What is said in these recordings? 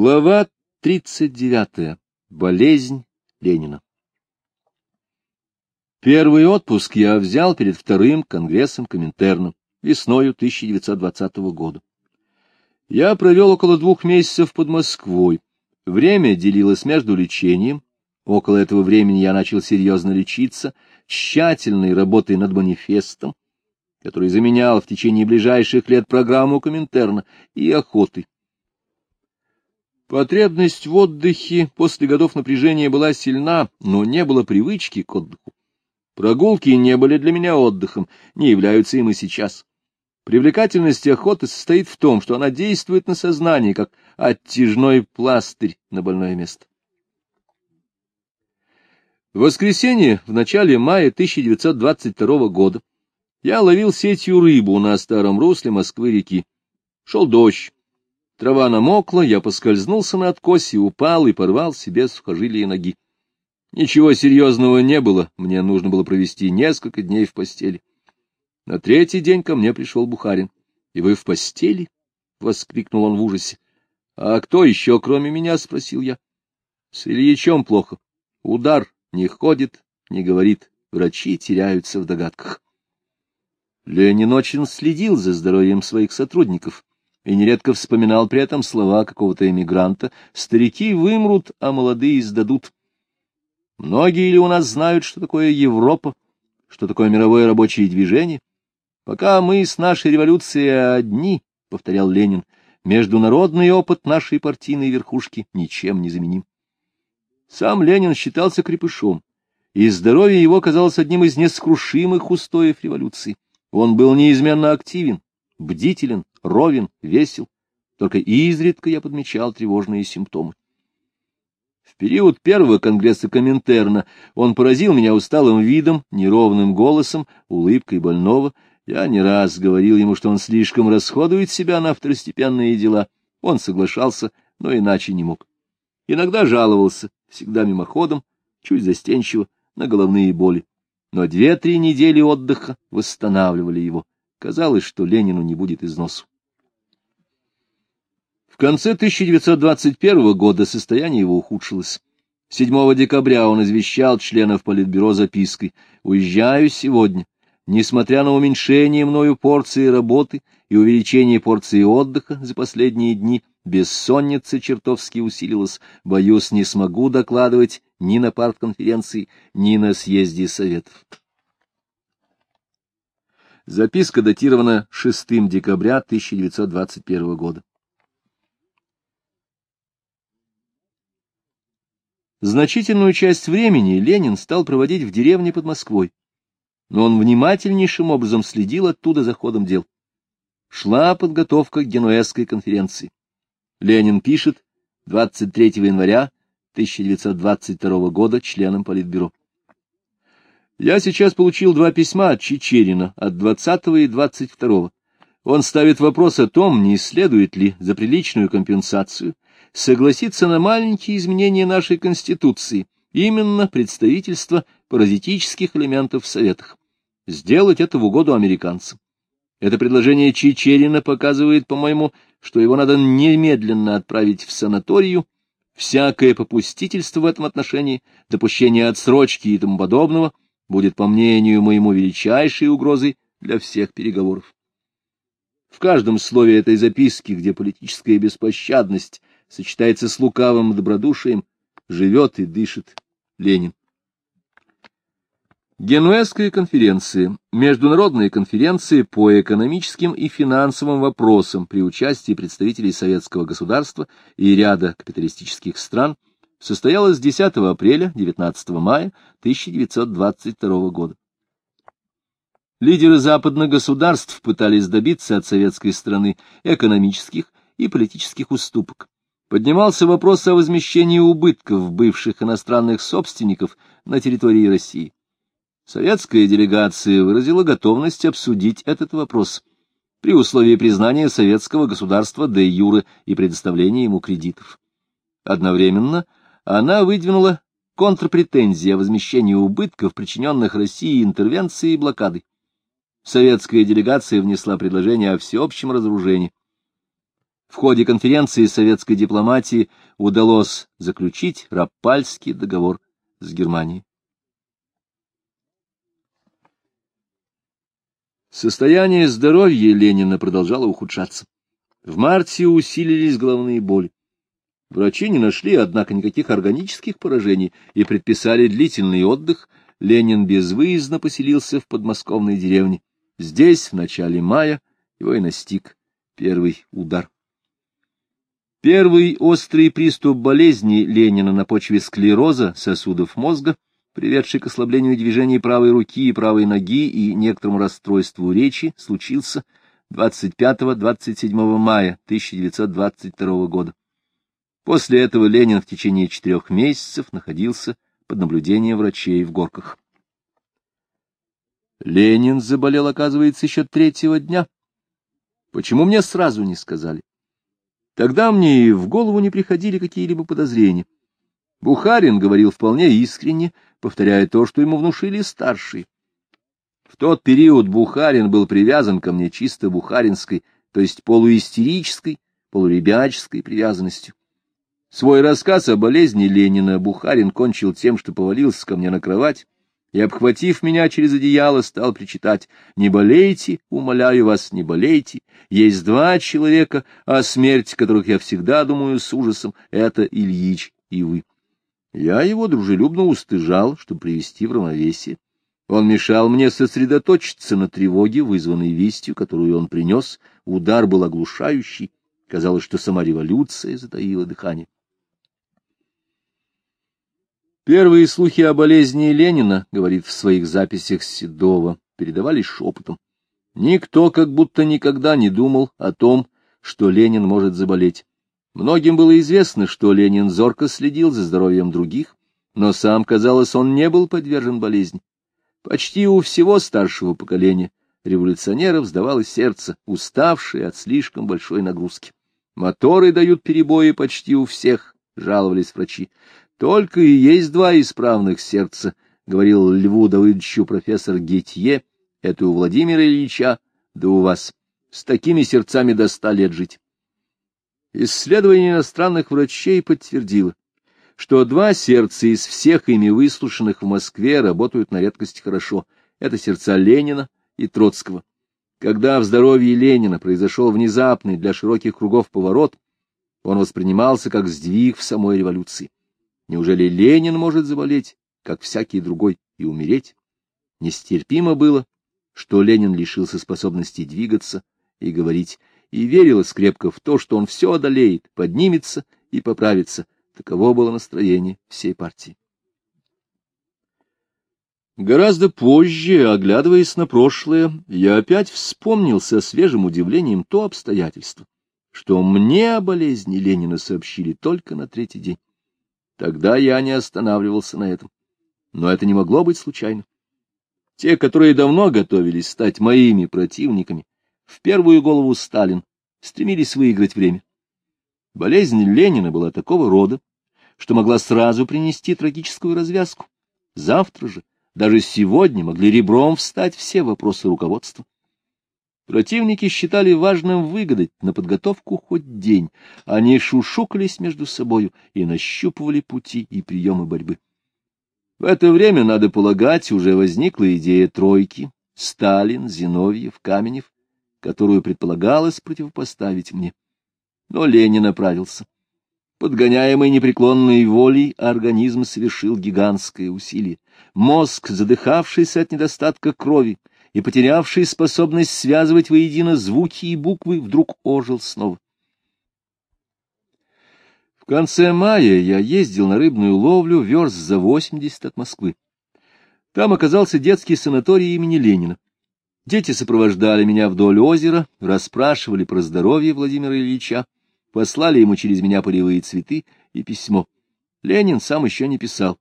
Глава 39. Болезнь Ленина. Первый отпуск я взял перед вторым конгрессом Коминтерна весною 1920 года. Я провел около двух месяцев под Москвой. Время делилось между лечением. Около этого времени я начал серьезно лечиться, тщательной работой над манифестом, который заменял в течение ближайших лет программу Коминтерна, и охотой. Потребность в отдыхе после годов напряжения была сильна, но не было привычки к отдыху. Прогулки не были для меня отдыхом, не являются им и сейчас. Привлекательность охоты состоит в том, что она действует на сознание, как оттяжной пластырь на больное место. В воскресенье в начале мая 1922 года я ловил сетью рыбу на старом русле Москвы-реки. Шел дождь. Трава намокла, я поскользнулся на откосе, упал и порвал себе сухожилие ноги. Ничего серьезного не было, мне нужно было провести несколько дней в постели. На третий день ко мне пришел Бухарин. — И вы в постели? — воскликнул он в ужасе. — А кто еще, кроме меня? — спросил я. — С Ильичом плохо. Удар не ходит, не говорит. Врачи теряются в догадках. Ленин очень следил за здоровьем своих сотрудников и нередко вспоминал при этом слова какого-то эмигранта «старики вымрут, а молодые сдадут». Многие ли у нас знают, что такое Европа, что такое мировое рабочее движение? Пока мы с нашей революцией одни, — повторял Ленин, — международный опыт нашей партийной верхушки ничем не заменим. Сам Ленин считался крепышом, и здоровье его казалось одним из нескрушимых устоев революции. Он был неизменно активен, бдителен, ровен, весел, только изредка я подмечал тревожные симптомы. В период первого конгресса Коминтерна он поразил меня усталым видом, неровным голосом, улыбкой больного. Я не раз говорил ему, что он слишком расходует себя на второстепенные дела. Он соглашался, но иначе не мог. Иногда жаловался, всегда мимоходом, чуть застенчиво, на головные боли. Но две-три недели отдыха восстанавливали его. Казалось, что Ленину не будет износу. В конце 1921 года состояние его ухудшилось. 7 декабря он извещал членов Политбюро запиской «Уезжаю сегодня. Несмотря на уменьшение мною порции работы и увеличение порции отдыха за последние дни, бессонница чертовски усилилась. Боюсь, не смогу докладывать ни на партконференции, ни на съезде советов». Записка датирована 6 декабря 1921 года. Значительную часть времени Ленин стал проводить в деревне под Москвой, но он внимательнейшим образом следил оттуда за ходом дел. Шла подготовка к Генуэзской конференции. Ленин пишет 23 января 1922 года членам Политбюро. Я сейчас получил два письма от Чечерина, от 20 и 22. Он ставит вопрос о том, не следует ли за приличную компенсацию согласиться на маленькие изменения нашей Конституции, именно представительство паразитических элементов в Советах. Сделать это в угоду американцам. Это предложение Чечерина показывает, по-моему, что его надо немедленно отправить в санаторию, всякое попустительство в этом отношении, допущение отсрочки и тому подобного — будет, по мнению моему, величайшей угрозой для всех переговоров. В каждом слове этой записки, где политическая беспощадность сочетается с лукавым добродушием, живет и дышит Ленин. Генуэзская конференция – международная конференция по экономическим и финансовым вопросам при участии представителей советского государства и ряда капиталистических стран – состоялась 10 апреля 19 мая 1922 года. Лидеры западных государств пытались добиться от советской страны экономических и политических уступок. Поднимался вопрос о возмещении убытков бывших иностранных собственников на территории России. Советская делегация выразила готовность обсудить этот вопрос при условии признания советского государства де юре и предоставления ему кредитов. Одновременно – она выдвинула контрпретензии о возмещении убытков, причиненных России интервенцией и блокадой. Советская делегация внесла предложение о всеобщем разоружении. в ходе конференции советской дипломатии удалось заключить Раппальский договор с Германией. Состояние здоровья Ленина продолжало ухудшаться. В марте усилились головные боли. Врачи не нашли, однако, никаких органических поражений и предписали длительный отдых. Ленин безвыездно поселился в подмосковной деревне. Здесь, в начале мая, его и настиг первый удар. Первый острый приступ болезни Ленина на почве склероза сосудов мозга, приведший к ослаблению движений правой руки и правой ноги и некоторому расстройству речи, случился 25-27 мая 1922 года. После этого Ленин в течение четырех месяцев находился под наблюдением врачей в горках. Ленин заболел, оказывается, еще третьего дня. Почему мне сразу не сказали? Тогда мне и в голову не приходили какие-либо подозрения. Бухарин говорил вполне искренне, повторяя то, что ему внушили старшие. В тот период Бухарин был привязан ко мне чисто бухаринской, то есть полуистерической, полуребяческой привязанностью. Свой рассказ о болезни Ленина Бухарин кончил тем, что повалился ко мне на кровать, и, обхватив меня через одеяло, стал причитать «Не болейте, умоляю вас, не болейте, есть два человека, о смерти которых я всегда думаю с ужасом, это Ильич и вы». Я его дружелюбно устыжал, чтобы привести в равновесие. Он мешал мне сосредоточиться на тревоге, вызванной вестью, которую он принес. Удар был оглушающий. Казалось, что сама революция затаила дыхание. Первые слухи о болезни Ленина, говорит в своих записях Седова, передавались шепотом. Никто как будто никогда не думал о том, что Ленин может заболеть. Многим было известно, что Ленин зорко следил за здоровьем других, но сам, казалось, он не был подвержен болезни. Почти у всего старшего поколения революционеров сдавалось сердце, уставшее от слишком большой нагрузки. Моторы дают перебои почти у всех, жаловались врачи. Только и есть два исправных сердца, — говорил Льву Давыдовичу профессор Гетье, — это у Владимира Ильича, да у вас. С такими сердцами до ста лет жить. Исследование иностранных врачей подтвердило, что два сердца из всех ими выслушанных в Москве работают на редкость хорошо. Это сердца Ленина и Троцкого. Когда в здоровье Ленина произошел внезапный для широких кругов поворот, он воспринимался как сдвиг в самой революции. Неужели Ленин может заболеть, как всякий другой, и умереть? Нестерпимо было, что Ленин лишился способности двигаться и говорить, и верилось крепко в то, что он все одолеет, поднимется и поправится. Таково было настроение всей партии. Гораздо позже, оглядываясь на прошлое, я опять вспомнил со свежим удивлением то обстоятельство, что мне о болезни Ленина сообщили только на третий день. Тогда я не останавливался на этом. Но это не могло быть случайно. Те, которые давно готовились стать моими противниками, в первую голову Сталин, стремились выиграть время. Болезнь Ленина была такого рода, что могла сразу принести трагическую развязку. Завтра же, даже сегодня, могли ребром встать все вопросы руководства. Противники считали важным выгадать на подготовку хоть день. Они шушукались между собою и нащупывали пути и приемы борьбы. В это время, надо полагать, уже возникла идея тройки — Сталин, Зиновьев, Каменев, которую предполагалось противопоставить мне. Но Ленин оправился. Подгоняемый непреклонной волей, организм совершил гигантское усилие. Мозг, задыхавшийся от недостатка крови, и потерявший способность связывать воедино звуки и буквы, вдруг ожил снова. В конце мая я ездил на рыбную ловлю верст за восемьдесят от Москвы. Там оказался детский санаторий имени Ленина. Дети сопровождали меня вдоль озера, расспрашивали про здоровье Владимира Ильича, послали ему через меня полевые цветы и письмо. Ленин сам еще не писал.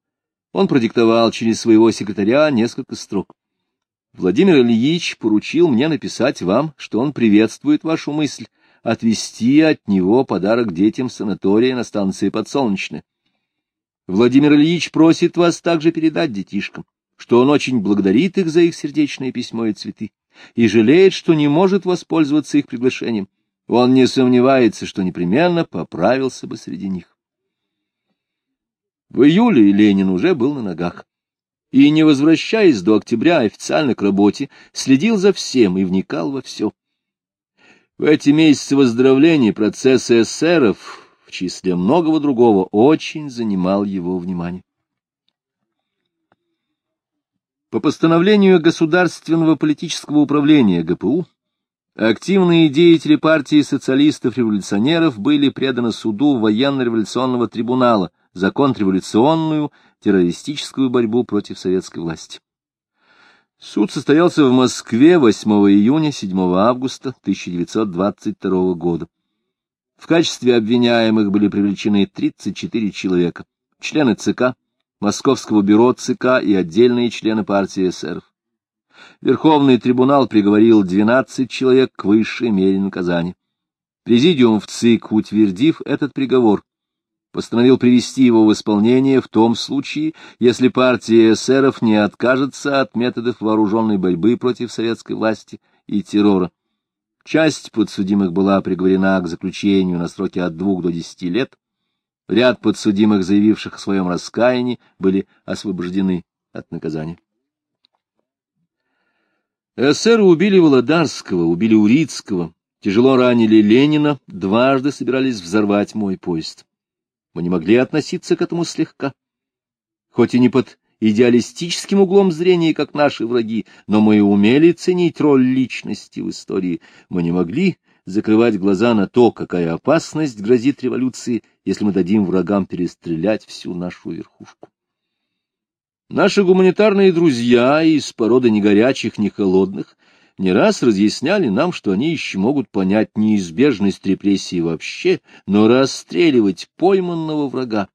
Он продиктовал через своего секретаря несколько строк. Владимир Ильич поручил мне написать вам, что он приветствует вашу мысль отвезти от него подарок детям санатория на станции Подсолнечная. Владимир Ильич просит вас также передать детишкам, что он очень благодарит их за их сердечное письмо и цветы, и жалеет, что не может воспользоваться их приглашением. Он не сомневается, что непременно поправился бы среди них. В июле Ленин уже был на ногах. И, не возвращаясь до октября официально к работе, следил за всем и вникал во все. В эти месяцы выздоровления процесс эсеров, в числе многого другого, очень занимал его внимание. По постановлению Государственного политического управления ГПУ, активные деятели партии социалистов-революционеров были преданы суду военно-революционного трибунала за контрреволюционную террористическую борьбу против советской власти. Суд состоялся в Москве 8 июня 7 августа 1922 года. В качестве обвиняемых были привлечены 34 человека, члены ЦК, Московского бюро ЦК и отдельные члены партии эсеров. Верховный трибунал приговорил 12 человек к высшей мере наказания. Президиум в ЦИК, утвердив этот приговор, постановил привести его в исполнение в том случае, если партия эсеров не откажется от методов вооруженной борьбы против советской власти и террора. Часть подсудимых была приговорена к заключению на сроки от двух до десяти лет. Ряд подсудимых, заявивших о своем раскаянии, были освобождены от наказания. Эсеры убили Володарского, убили Урицкого, тяжело ранили Ленина, дважды собирались взорвать мой поезд мы не могли относиться к этому слегка. Хоть и не под идеалистическим углом зрения, как наши враги, но мы умели ценить роль личности в истории. Мы не могли закрывать глаза на то, какая опасность грозит революции, если мы дадим врагам перестрелять всю нашу верхушку. Наши гуманитарные друзья из породы ни горячих, ни холодных не раз разъясняли нам, что они еще могут понять неизбежность репрессий вообще, но расстреливать пойманного врага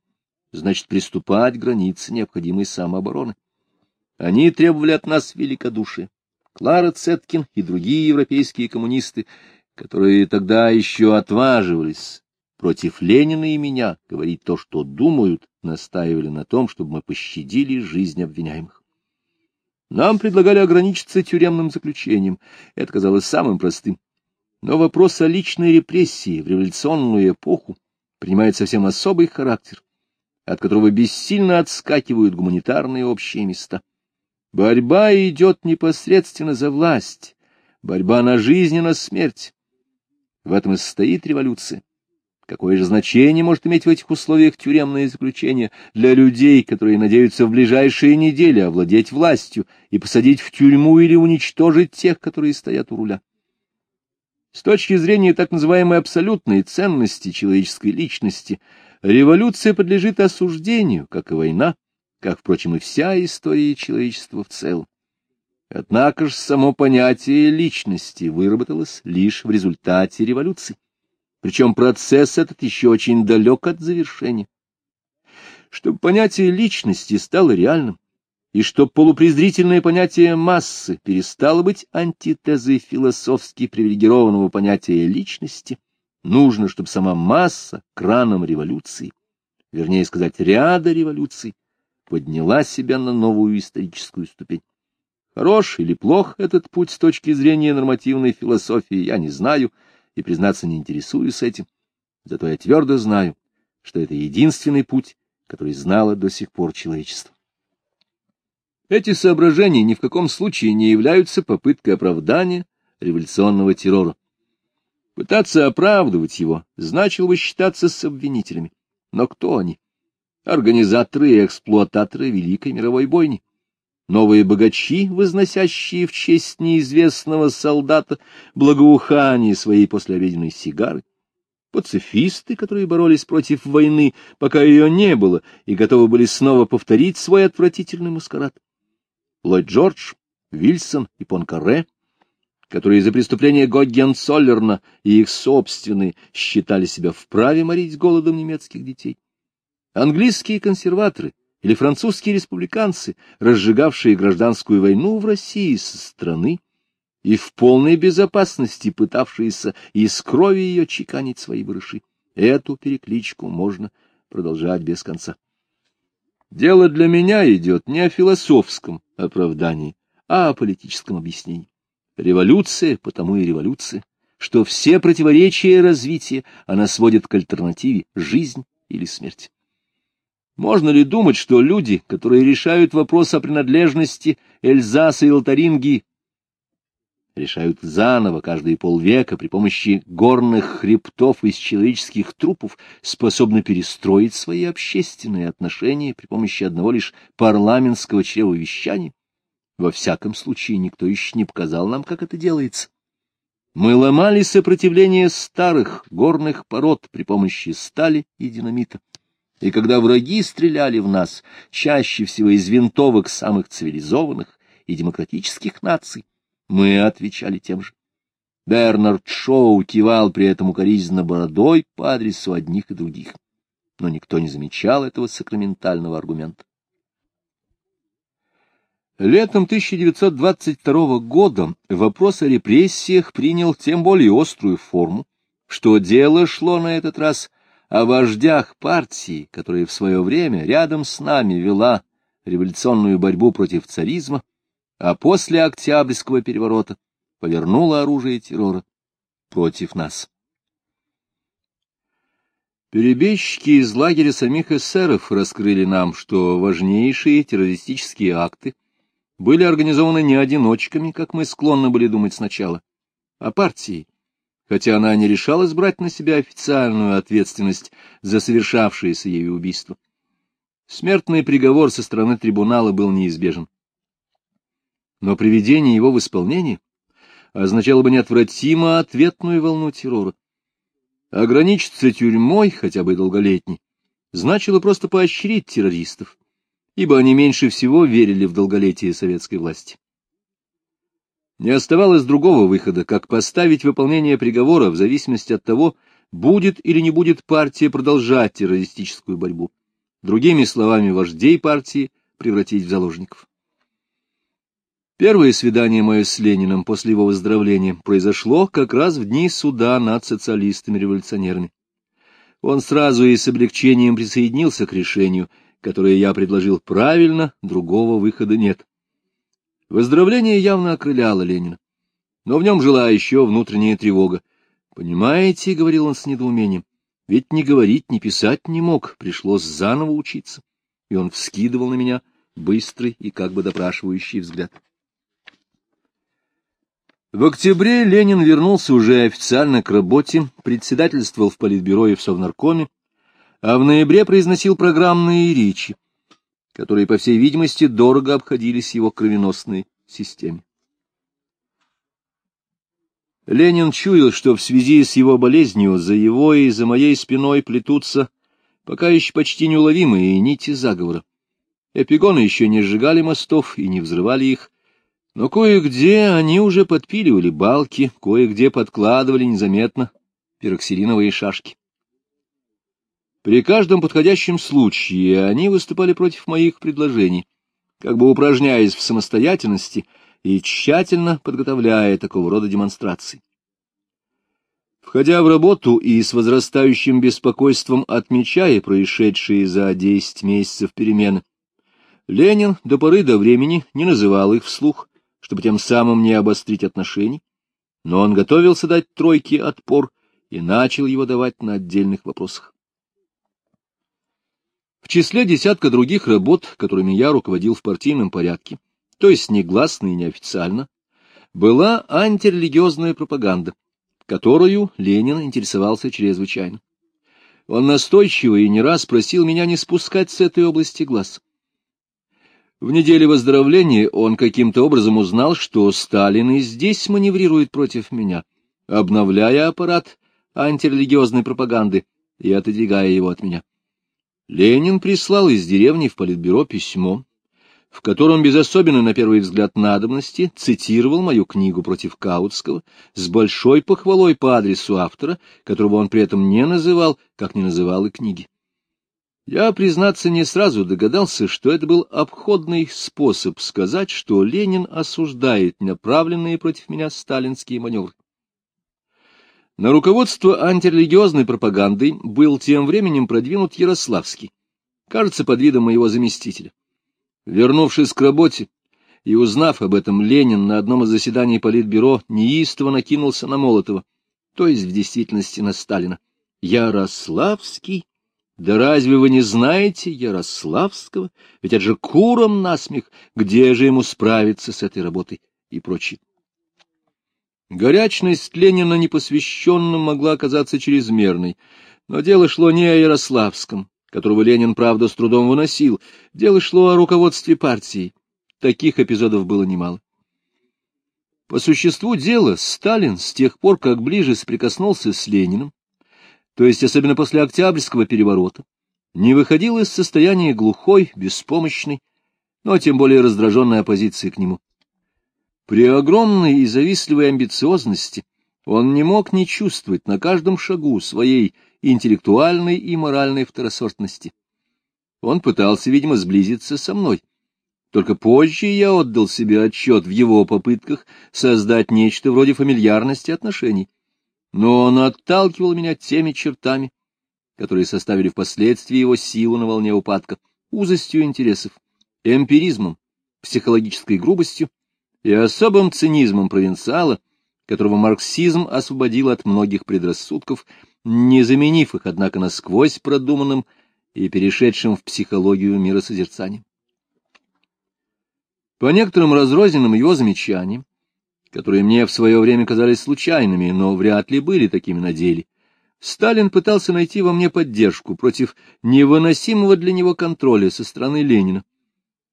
значит приступать к границе необходимой самообороны. Они требовали от нас великодушия. Клара Цеткин и другие европейские коммунисты, которые тогда еще отваживались против Ленина и меня говорить то, что думают, настаивали на том, чтобы мы пощадили жизнь обвиняемых. Нам предлагали ограничиться тюремным заключением. Это казалось самым простым. Но вопрос о личной репрессии в революционную эпоху принимает совсем особый характер, от которого бессильно отскакивают гуманитарные общие места. Борьба идет непосредственно за власть, борьба на жизнь и на смерть. В этом и состоит революция. Какое же значение может иметь в этих условиях тюремное заключение для людей, которые надеются в ближайшие недели овладеть властью и посадить в тюрьму или уничтожить тех, которые стоят у руля? С точки зрения так называемой абсолютной ценности человеческой личности, революция подлежит осуждению, как и война, как, впрочем, и вся история человечества в целом. Однако же само понятие личности выработалось лишь в результате революции. Причем процесс этот еще очень далек от завершения. Чтобы понятие личности стало реальным, и чтобы полупрезрительное понятие массы перестало быть антитезой философски привилегированного понятия личности, нужно, чтобы сама масса краном революции, вернее сказать, ряда революций, подняла себя на новую историческую ступень. Хорош или плох этот путь с точки зрения нормативной философии, я не знаю, — и, признаться, не интересуюсь этим. Зато я твердо знаю, что это единственный путь, который знало до сих пор человечество. Эти соображения ни в каком случае не являются попыткой оправдания революционного террора. Пытаться оправдывать его значило бы считаться с обвинителями. Но кто они? Организаторы и эксплуататоры Великой мировой бойни новые богачи, возносящие в честь неизвестного солдата благоухание своей послеобеденной сигары, пацифисты, которые боролись против войны, пока ее не было, и готовы были снова повторить свой отвратительный маскарад. Ллойд Джордж, Вильсон и Понкаре, которые за преступления Гоггенцоллерна и их собственные считали себя вправе морить голодом немецких детей. Английские консерваторы — или французские республиканцы, разжигавшие гражданскую войну в России со страны и в полной безопасности пытавшиеся из крови ее чеканить свои барыши. Эту перекличку можно продолжать без конца. Дело для меня идет не о философском оправдании, а о политическом объяснении. Революция, потому и революция, что все противоречия развития она сводит к альтернативе «жизнь или смерть». Можно ли думать, что люди, которые решают вопрос о принадлежности Эльзаса и Лотарингии, решают заново каждые полвека при помощи горных хребтов из человеческих трупов, способны перестроить свои общественные отношения при помощи одного лишь парламентского чревовещания? Во всяком случае, никто еще не показал нам, как это делается. Мы ломали сопротивление старых горных пород при помощи стали и динамита. И когда враги стреляли в нас, чаще всего из винтовок самых цивилизованных и демократических наций, мы отвечали тем же. Бернард Шоу кивал при этом укоризненно бородой по адресу одних и других. Но никто не замечал этого сакраментального аргумента. Летом 1922 года вопрос о репрессиях принял тем более острую форму, что дело шло на этот раз о вождях партии, которая в свое время рядом с нами вела революционную борьбу против царизма, а после Октябрьского переворота повернула оружие террора против нас. Перебежчики из лагеря самих эсеров раскрыли нам, что важнейшие террористические акты были организованы не одиночками, как мы склонны были думать сначала, а партией, хотя она не решалась брать на себя официальную ответственность за совершавшееся ею убийство. Смертный приговор со стороны трибунала был неизбежен. Но приведение его в исполнение означало бы неотвратимо ответную волну террора. Ограничиться тюрьмой, хотя бы и долголетней, значило просто поощрить террористов, ибо они меньше всего верили в долголетие советской власти. Не оставалось другого выхода, как поставить выполнение приговора в зависимости от того, будет или не будет партия продолжать террористическую борьбу. Другими словами, вождей партии превратить в заложников. Первое свидание мое с Лениным после его выздоровления произошло как раз в дни суда над социалистами-революционерами. Он сразу и с облегчением присоединился к решению которое я предложил правильно, другого выхода нет. Выздоровление явно окрыляло Ленина, но в нем жила еще внутренняя тревога. «Понимаете, — говорил он с недоумением, — ведь ни говорить, ни писать не мог, пришлось заново учиться». И он вскидывал на меня быстрый и как бы допрашивающий взгляд. В октябре Ленин вернулся уже официально к работе, председательствовал в Политбюро и в Совнаркоме, а в ноябре произносил программные речи, которые, по всей видимости, дорого обходились его кровеносной системе. Ленин чуял, что в связи с его болезнью за его и за моей спиной плетутся пока еще почти неуловимые нити заговора. Эпигоны еще не сжигали мостов и не взрывали их, но кое-где они уже подпиливали балки, кое-где подкладывали незаметно пероксилиновые шашки. При каждом подходящем случае они выступали против моих предложений, как бы упражняясь в самостоятельности и тщательно подготовляя такого рода демонстрации. Входя в работу и с возрастающим беспокойством отмечая происшедшие за десять месяцев перемены, Ленин до поры до времени не называл их вслух, чтобы тем самым не обострить отношений, но он готовился дать тройке отпор и начал его давать на отдельных вопросах. В числе десятка других работ, которыми я руководил в партийном порядке, то есть негласно и неофициально, была антирелигиозная пропаганда, которую Ленин интересовался чрезвычайно. Он настойчиво и не раз просил меня не спускать с этой области глаз. В неделе выздоровления он каким-то образом узнал, что Сталин и здесь маневрирует против меня, обновляя аппарат антирелигиозной пропаганды и отодвигая его от меня. Ленин прислал из деревни в Политбюро письмо, в котором без особенной на первый взгляд надобности цитировал мою книгу против Каутского с большой похвалой по адресу автора, которого он при этом не называл, как не называл и книги. Я, признаться, не сразу догадался, что это был обходный способ сказать, что Ленин осуждает направленные против меня сталинские маневры. На руководство антирелигиозной пропагандой был тем временем продвинут Ярославский, кажется, под видом моего заместителя. Вернувшись к работе и узнав об этом, Ленин на одном из заседаний Политбюро неистово накинулся на Молотова то есть в действительности на Сталина. Ярославский? Да разве вы не знаете Ярославского? Ведь это же куром насмех. Где же ему справиться с этой работой? И прочее. Горячность Ленина непосвященным могла оказаться чрезмерной, но дело шло не о Ярославском, которого Ленин, правда, с трудом выносил, дело шло о руководстве партии. Таких эпизодов было немало. По существу дела, Сталин с тех пор, как ближе соприкоснулся с Лениным, то есть особенно после Октябрьского переворота, не выходил из состояния глухой, беспомощной, но тем более раздраженной оппозиции к нему. При огромной и завистливой амбициозности он не мог не чувствовать на каждом шагу своей интеллектуальной и моральной второсортности. Он пытался, видимо, сблизиться со мной. Только позже я отдал себе отчет в его попытках создать нечто вроде фамильярности отношений. Но он отталкивал меня теми чертами, которые составили впоследствии его силу на волне упадка, узостью интересов, эмпиризмом, психологической грубостью и особым цинизмом провинциала, которого марксизм освободил от многих предрассудков, не заменив их, однако, насквозь продуманным и перешедшим в психологию миросозерцания. По некоторым разрозненным его замечаниям, которые мне в свое время казались случайными, но вряд ли были такими на деле, Сталин пытался найти во мне поддержку против невыносимого для него контроля со стороны Ленина.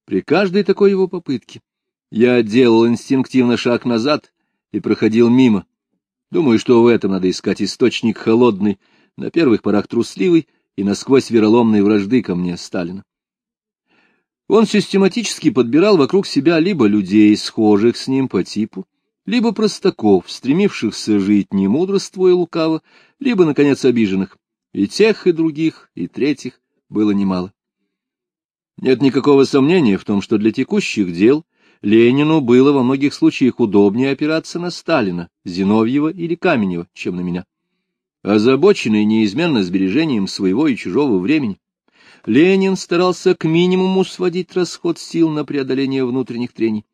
При каждой такой его попытке я делал инстинктивно шаг назад и проходил мимо. Думаю, что в этом надо искать источник холодный, на первых порах трусливый и насквозь вероломной вражды ко мне Сталина. Он систематически подбирал вокруг себя либо людей, схожих с ним по типу, либо простаков, стремившихся жить не мудрствуя лукаво, либо, наконец, обиженных. И тех, и других, и третьих было немало. Нет никакого сомнения в том, что для текущих дел Ленину было во многих случаях удобнее опираться на Сталина, Зиновьева или Каменева, чем на меня. Озабоченный неизменно сбережением своего и чужого времени, Ленин старался к минимуму сводить расход сил на преодоление внутренних трений.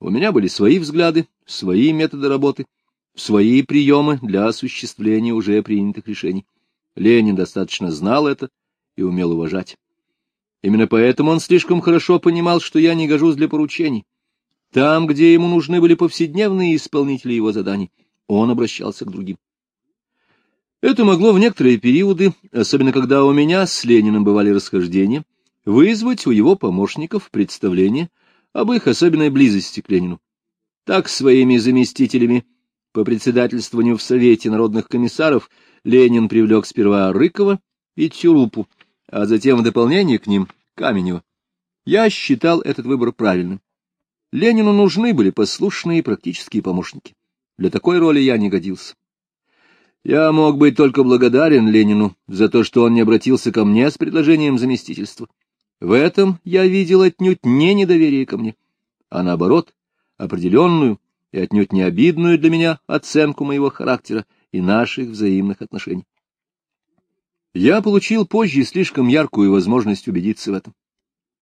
У меня были свои взгляды, свои методы работы, свои приемы для осуществления уже принятых решений. Ленин достаточно знал это и умел уважать. Именно поэтому он слишком хорошо понимал, что я не гожусь для поручений. Там, где ему нужны были повседневные исполнители его заданий, он обращался к другим. Это могло в некоторые периоды, особенно когда у меня с Лениным бывали расхождения, вызвать у его помощников представление об их особенной близости к Ленину. Так своими заместителями по председательствованию в Совете народных комиссаров Ленин привлек сперва Рыкова и Тюрупу, а затем в дополнение к ним Каменева. Я считал этот выбор правильным. Ленину нужны были послушные и практические помощники. Для такой роли я не годился. Я мог быть только благодарен Ленину за то, что он не обратился ко мне с предложением заместительства. В этом я видел отнюдь не недоверие ко мне, а наоборот, определенную и отнюдь не обидную для меня оценку моего характера и наших взаимных отношений. Я получил позже слишком яркую возможность убедиться в этом.